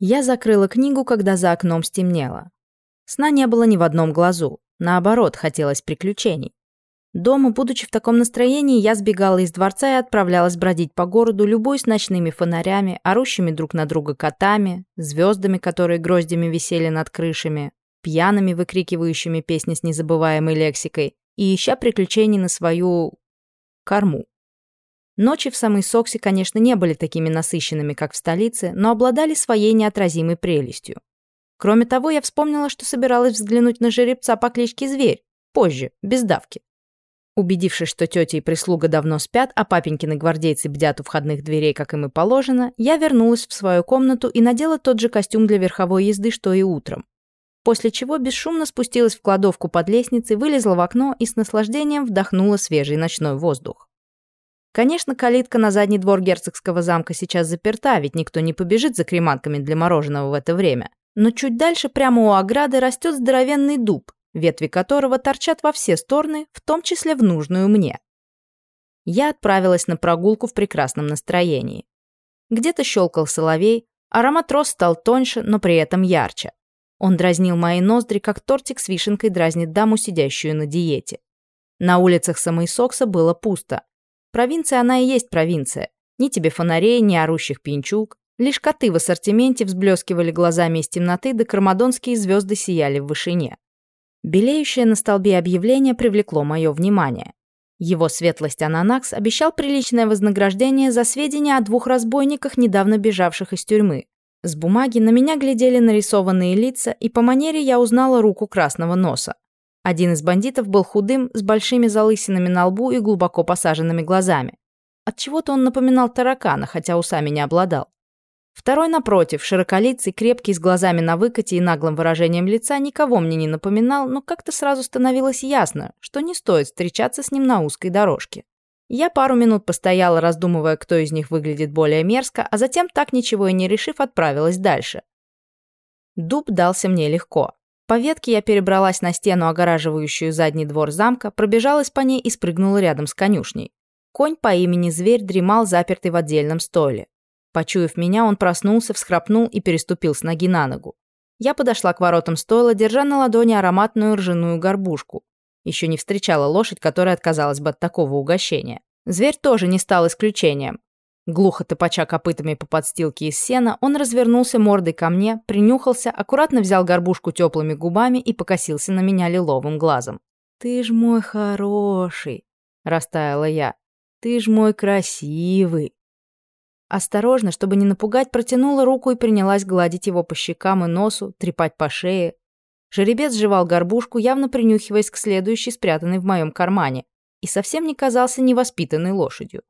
Я закрыла книгу, когда за окном стемнело. Сна не было ни в одном глазу. Наоборот, хотелось приключений. Дома, будучи в таком настроении, я сбегала из дворца и отправлялась бродить по городу, любуясь ночными фонарями, орущими друг на друга котами, звездами, которые гроздями висели над крышами, пьяными, выкрикивающими песни с незабываемой лексикой, и ища приключений на свою... корму. Ночи в самой Соксе, конечно, не были такими насыщенными, как в столице, но обладали своей неотразимой прелестью. Кроме того, я вспомнила, что собиралась взглянуть на жеребца по кличке Зверь, позже, без давки. Убедившись, что тетя и прислуга давно спят, а папенькины гвардейцы бдят у входных дверей, как им и положено, я вернулась в свою комнату и надела тот же костюм для верховой езды, что и утром. После чего бесшумно спустилась в кладовку под лестницей, вылезла в окно и с наслаждением вдохнула свежий ночной воздух. Конечно, калитка на задний двор герцогского замка сейчас заперта, ведь никто не побежит за креманками для мороженого в это время. Но чуть дальше, прямо у ограды, растет здоровенный дуб, ветви которого торчат во все стороны, в том числе в нужную мне. Я отправилась на прогулку в прекрасном настроении. Где-то щелкал соловей, аромат роз стал тоньше, но при этом ярче. Он дразнил мои ноздри, как тортик с вишенкой дразнит даму, сидящую на диете. На улицах Самойсокса было пусто. Провинция она и есть провинция. Ни тебе фонарей, ни орущих пинчук. Лишь коты в ассортименте взблескивали глазами из темноты, да кармадонские звезды сияли в вышине. Белеющее на столбе объявление привлекло мое внимание. Его светлость Ананакс обещал приличное вознаграждение за сведения о двух разбойниках, недавно бежавших из тюрьмы. С бумаги на меня глядели нарисованные лица, и по манере я узнала руку красного носа. Один из бандитов был худым, с большими залысинами на лбу и глубоко посаженными глазами. Отчего-то он напоминал таракана, хотя усами не обладал. Второй, напротив, широколицый, крепкий, с глазами на выкате и наглым выражением лица, никого мне не напоминал, но как-то сразу становилось ясно, что не стоит встречаться с ним на узкой дорожке. Я пару минут постояла, раздумывая, кто из них выглядит более мерзко, а затем, так ничего и не решив, отправилась дальше. Дуб дался мне легко. По ветке я перебралась на стену, огораживающую задний двор замка, пробежалась по ней и спрыгнула рядом с конюшней. Конь по имени Зверь дремал запертый в отдельном стойле. Почуяв меня, он проснулся, всхрапнул и переступил с ноги на ногу. Я подошла к воротам стойла, держа на ладони ароматную ржаную горбушку. Еще не встречала лошадь, которая отказалась бы от такого угощения. Зверь тоже не стал исключением. Глухо топача копытами по подстилке из сена, он развернулся мордой ко мне, принюхался, аккуратно взял горбушку теплыми губами и покосился на меня лиловым глазом. «Ты ж мой хороший!» — растаяла я. «Ты ж мой красивый!» Осторожно, чтобы не напугать, протянула руку и принялась гладить его по щекам и носу, трепать по шее. Жеребец жевал горбушку, явно принюхиваясь к следующей, спрятанной в моем кармане, и совсем не казался невоспитанной лошадью.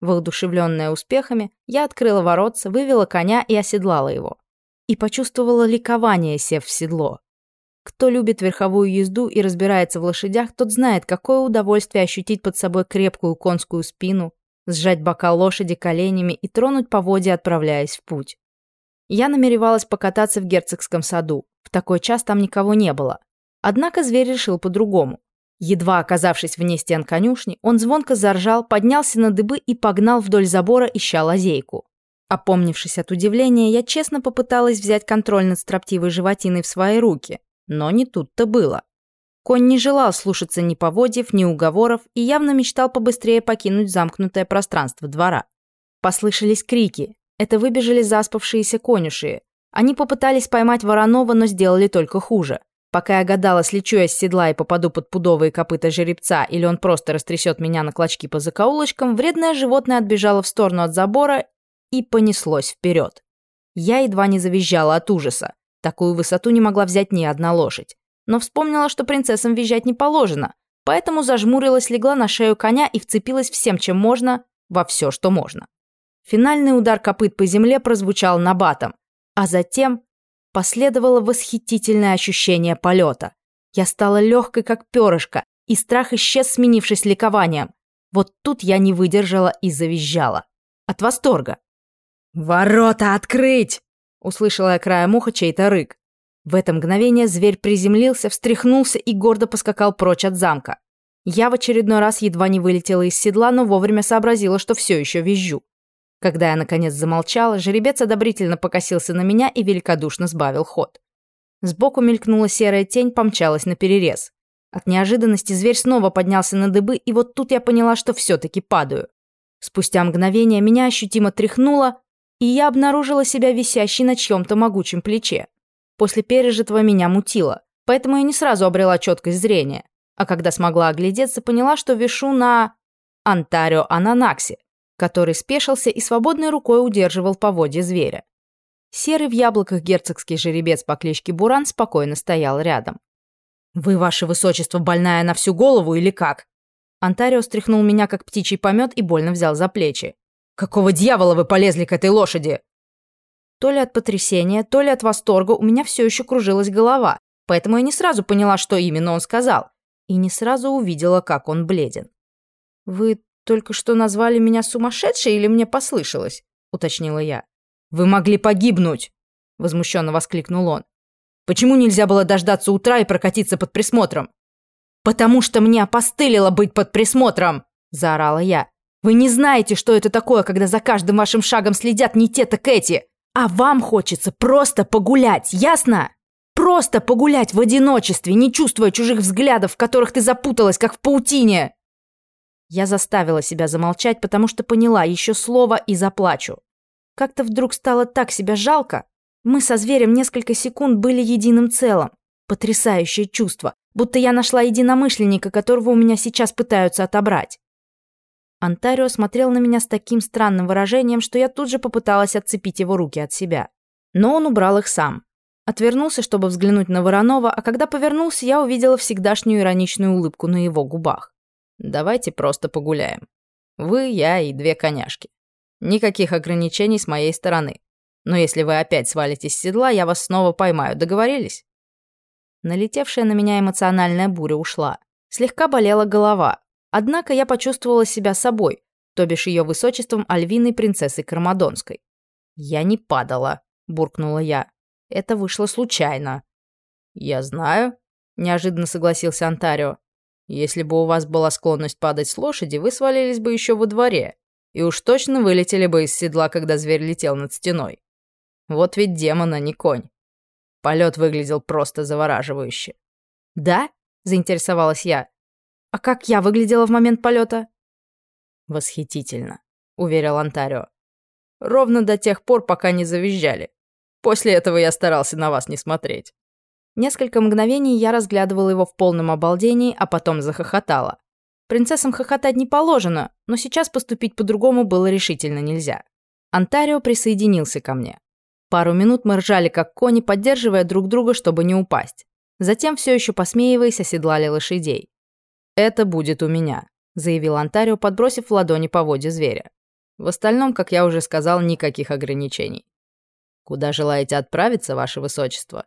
Воодушевленная успехами, я открыла воротца, вывела коня и оседлала его. И почувствовала ликование, сев в седло. Кто любит верховую езду и разбирается в лошадях, тот знает, какое удовольствие ощутить под собой крепкую конскую спину, сжать бока лошади коленями и тронуть поводья, отправляясь в путь. Я намеревалась покататься в герцогском саду. В такой час там никого не было. Однако зверь решил по-другому. Едва оказавшись вне стен конюшни, он звонко заржал, поднялся на дыбы и погнал вдоль забора, ища лазейку. Опомнившись от удивления, я честно попыталась взять контроль над строптивой животиной в свои руки, но не тут-то было. Конь не желал слушаться ни поводьев, ни уговоров и явно мечтал побыстрее покинуть замкнутое пространство двора. Послышались крики. Это выбежали заспавшиеся конюши. Они попытались поймать Воронова, но сделали только хуже. Пока я гадала, слечу я с седла и попаду под пудовые копыта жеребца, или он просто растрясет меня на клочки по закоулочкам, вредное животное отбежало в сторону от забора и понеслось вперед. Я едва не завизжала от ужаса. Такую высоту не могла взять ни одна лошадь. Но вспомнила, что принцессам визжать не положено, поэтому зажмурилась, легла на шею коня и вцепилась всем, чем можно, во все, что можно. Финальный удар копыт по земле прозвучал набатом, а затем Последовало восхитительное ощущение полета. Я стала легкой, как перышко, и страх исчез, сменившись ликованием. Вот тут я не выдержала и завизжала. От восторга. «Ворота открыть!» — услышала я краем уха чей-то рык. В это мгновение зверь приземлился, встряхнулся и гордо поскакал прочь от замка. Я в очередной раз едва не вылетела из седла, но вовремя сообразила, что все еще визжу. Когда я, наконец, замолчала, жеребец одобрительно покосился на меня и великодушно сбавил ход. Сбоку мелькнула серая тень, помчалась на перерез. От неожиданности зверь снова поднялся на дыбы, и вот тут я поняла, что все-таки падаю. Спустя мгновение меня ощутимо тряхнуло, и я обнаружила себя висящей на чьем-то могучем плече. После пережитого меня мутило, поэтому я не сразу обрела четкость зрения, а когда смогла оглядеться, поняла, что вишу на... Антарио Ананакси, который спешился и свободной рукой удерживал поводья зверя. Серый в яблоках герцогский жеребец по кличке Буран спокойно стоял рядом. «Вы, ваше высочество, больная на всю голову или как?» Антарио стряхнул меня, как птичий помет, и больно взял за плечи. «Какого дьявола вы полезли к этой лошади?» То ли от потрясения, то ли от восторга у меня все еще кружилась голова, поэтому я не сразу поняла, что именно он сказал, и не сразу увидела, как он бледен. «Вы только что назвали меня сумасшедшей или мне послышалось?» — уточнила я. «Вы могли погибнуть!» — возмущенно воскликнул он. «Почему нельзя было дождаться утра и прокатиться под присмотром?» «Потому что мне опостылило быть под присмотром!» – заорала я. «Вы не знаете, что это такое, когда за каждым вашим шагом следят не те, так эти! А вам хочется просто погулять, ясно? Просто погулять в одиночестве, не чувствуя чужих взглядов, в которых ты запуталась, как в паутине!» Я заставила себя замолчать, потому что поняла еще слово и заплачу. Как-то вдруг стало так себя жалко. Мы со зверем несколько секунд были единым целым. Потрясающее чувство будто я нашла единомышленника, которого у меня сейчас пытаются отобрать. Антарио смотрел на меня с таким странным выражением, что я тут же попыталась отцепить его руки от себя. Но он убрал их сам. Отвернулся, чтобы взглянуть на Воронова, а когда повернулся, я увидела всегдашнюю ироничную улыбку на его губах. «Давайте просто погуляем. Вы, я и две коняшки. Никаких ограничений с моей стороны. Но если вы опять свалитесь с седла, я вас снова поймаю. Договорились?» Налетевшая на меня эмоциональная буря ушла. Слегка болела голова. Однако я почувствовала себя собой, то бишь ее высочеством Альвиной принцессой Кармадонской. «Я не падала», — буркнула я. «Это вышло случайно». «Я знаю», — неожиданно согласился Антарио. «Если бы у вас была склонность падать с лошади, вы свалились бы еще во дворе, и уж точно вылетели бы из седла, когда зверь летел над стеной. Вот ведь демон, а не конь. Полет выглядел просто завораживающе. «Да?» – заинтересовалась я. «А как я выглядела в момент полета?» «Восхитительно», – уверил Антарио. «Ровно до тех пор, пока не завизжали. После этого я старался на вас не смотреть». Несколько мгновений я разглядывала его в полном обалдении, а потом захохотала. Принцессам хохотать не положено, но сейчас поступить по-другому было решительно нельзя. Антарио присоединился ко мне. Пару минут мы ржали как кони, поддерживая друг друга, чтобы не упасть. Затем, все еще посмеиваясь, оседлали лошадей. «Это будет у меня», — заявил Антарио, подбросив в ладони поводья зверя. «В остальном, как я уже сказал, никаких ограничений. Куда желаете отправиться, ваше высочество?»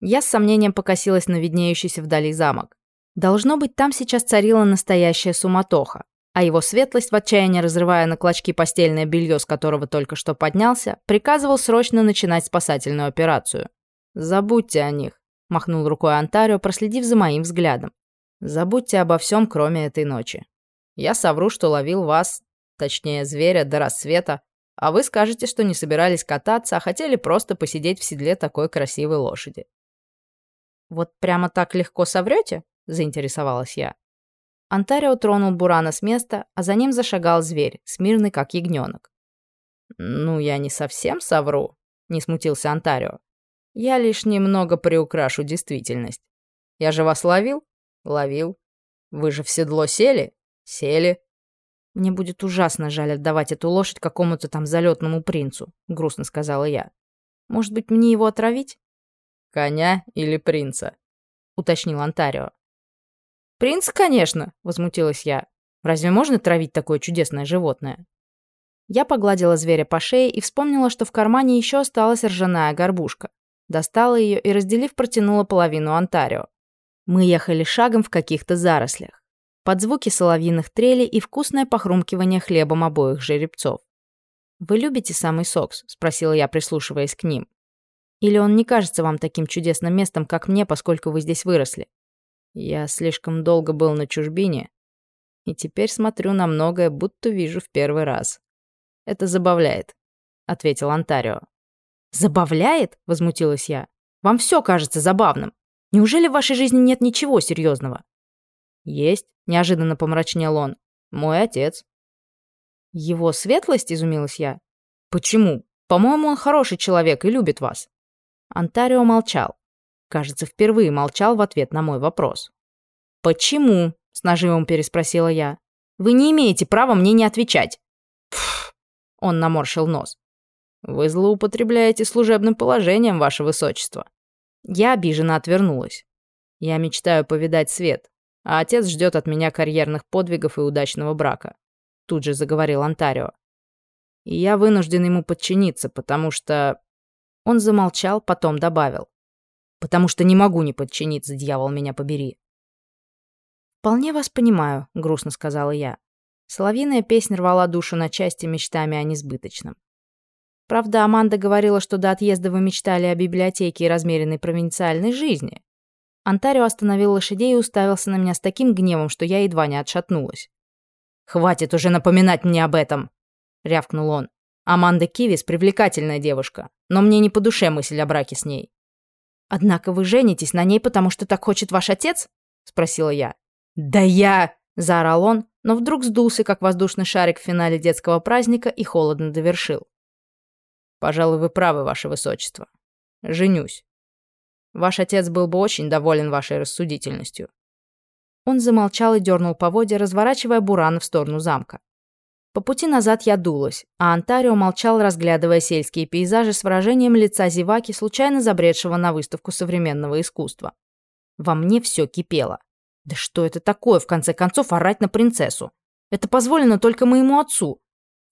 Я с сомнением покосилась на виднеющийся вдали замок. Должно быть, там сейчас царила настоящая суматоха а его светлость, в отчаянии разрывая на клочки постельное белье, с которого только что поднялся, приказывал срочно начинать спасательную операцию. «Забудьте о них», – махнул рукой Антарио, проследив за моим взглядом. «Забудьте обо всем, кроме этой ночи. Я совру, что ловил вас, точнее, зверя, до рассвета, а вы скажете, что не собирались кататься, а хотели просто посидеть в седле такой красивой лошади». «Вот прямо так легко соврете?» – заинтересовалась я. Антарио тронул Бурана с места, а за ним зашагал зверь, смирный как ягненок. «Ну, я не совсем совру», — не смутился Антарио. «Я лишь немного приукрашу действительность. Я же вас ловил? Ловил. Вы же в седло сели? Сели. Мне будет ужасно жаль отдавать эту лошадь какому-то там залетному принцу, грустно сказала я. Может быть, мне его отравить? Коня или принца? уточнил Антарио. «Принц, конечно», — возмутилась я. «Разве можно травить такое чудесное животное?» Я погладила зверя по шее и вспомнила, что в кармане еще осталась ржаная горбушка. Достала ее и, разделив, протянула половину Онтарио. Мы ехали шагом в каких-то зарослях. Под звуки соловьиных трелей и вкусное похрумкивание хлебом обоих жеребцов. «Вы любите самый Сокс?» – спросила я, прислушиваясь к ним. «Или он не кажется вам таким чудесным местом, как мне, поскольку вы здесь выросли?» Я слишком долго был на чужбине, и теперь смотрю на многое, будто вижу в первый раз. Это забавляет», — ответил Антарио. «Забавляет?» — возмутилась я. «Вам все кажется забавным. Неужели в вашей жизни нет ничего серьезного?» «Есть», — неожиданно помрачнел он. «Мой отец». «Его светлость?» — изумилась я. «Почему? По-моему, он хороший человек и любит вас». Антарио молчал. Кажется, впервые молчал в ответ на мой вопрос. «Почему?» — с нажимом переспросила я. «Вы не имеете права мне не отвечать». «Пф!» — он наморщил нос. «Вы злоупотребляете служебным положением, ваше высочество». Я обиженно отвернулась. Я мечтаю повидать свет, а отец ждет от меня карьерных подвигов и удачного брака. Тут же заговорил Антарио. И я вынужден ему подчиниться, потому что... Он замолчал, потом добавил. Потому что не могу не подчиниться, дьявол меня побери. «Вполне вас понимаю», — грустно сказала я. Соловьиная песня рвала душу на части мечтами о несбыточном. Правда, Аманда говорила, что до отъезда вы мечтали о библиотеке и размеренной провинциальной жизни. Антарио остановил лошадей и уставился на меня с таким гневом, что я едва не отшатнулась. «Хватит уже напоминать мне об этом!» — рявкнул он. «Аманда Кивис — привлекательная девушка, но мне не по душе мысль о браке с ней». «Однако вы женитесь на ней, потому что так хочет ваш отец?» — спросила я. «Да я!» — заорал он, но вдруг сдулся, как воздушный шарик в финале детского праздника и холодно довершил. Пожалуй, вы правы, ваше высочество. Женюсь. Ваш отец был бы очень доволен вашей рассудительностью. Он замолчал и дернул поводья, разворачивая Бурана в сторону замка. По пути назад я дулась, а Антарио молчал, разглядывая сельские пейзажи с выражением лица зеваки, случайно забредшего на выставку современного искусства. Во мне все кипело. Да что это такое, в конце концов, орать на принцессу? Это позволено только моему отцу.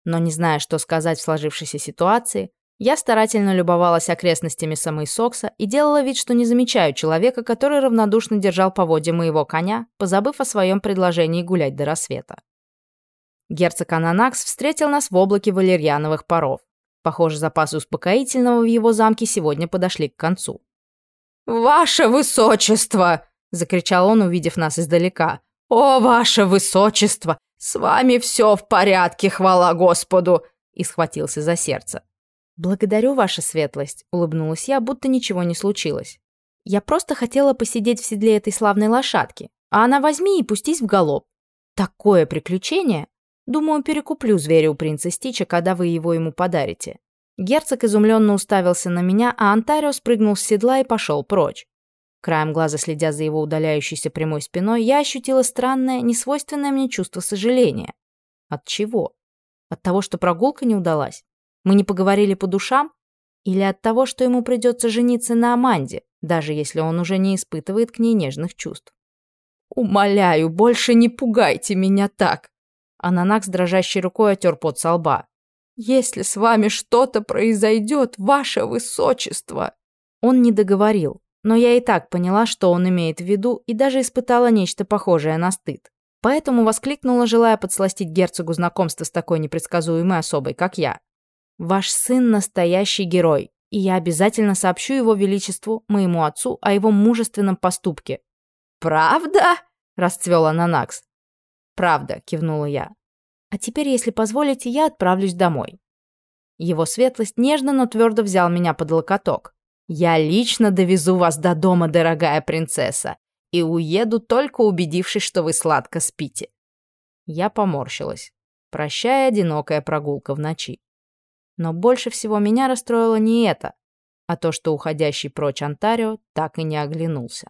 Но не зная, что сказать в сложившейся ситуации, я старательно любовалась окрестностями самой Сокса и делала вид, что не замечаю человека, который равнодушно держал поводья моего коня, позабыв о своем предложении гулять до рассвета. Герцог Ананакс встретил нас в облаке валерьяновых паров. Похоже, запасы успокоительного в его замке сегодня подошли к концу. «Ваше высочество!» — закричал он, увидев нас издалека. «О, ваше высочество! «С вами все в порядке, хвала Господу!» и схватился за сердце. «Благодарю, ваша светлость», — улыбнулась я, будто ничего не случилось. «Я просто хотела посидеть в седле этой славной лошадки, а она возьми и пустись в галоп. Такое приключение! Думаю, перекуплю зверя у принца Стича, когда вы его ему подарите». Герцог изумленно уставился на меня, а Антарио спрыгнул с седла и пошел прочь. Краем глаза следя за его удаляющейся прямой спиной, я ощутила странное, несвойственное мне чувство сожаления. От чего? От того, что прогулка не удалась? Мы не поговорили по душам? Или от того, что ему придется жениться на Аманде, даже если он уже не испытывает к ней нежных чувств? «Умоляю, больше не пугайте меня так!» Ананак с дрожащей рукой отер пот со лба. «Если с вами что-то произойдет, ваше высочество!» Он не договорил, но я и так поняла, что он имеет в виду, и даже испытала нечто похожее на стыд. Поэтому воскликнула, желая подсластить герцогу знакомство с такой непредсказуемой особой, как я. «Ваш сын – настоящий герой, и я обязательно сообщу его величеству, моему отцу, о его мужественном поступке». «Правда?» – расцвел Ананакс. «Правда», – кивнула я. «А теперь, если позволите, я отправлюсь домой». Его светлость нежно, но твердо взял меня под локоток. Я лично довезу вас до дома, дорогая принцесса, и уеду, только убедившись, что вы сладко спите». Я поморщилась, прощая одинокая прогулка в ночи. Но больше всего меня расстроило не это, а то, что уходящий прочь Онтарио так и не оглянулся.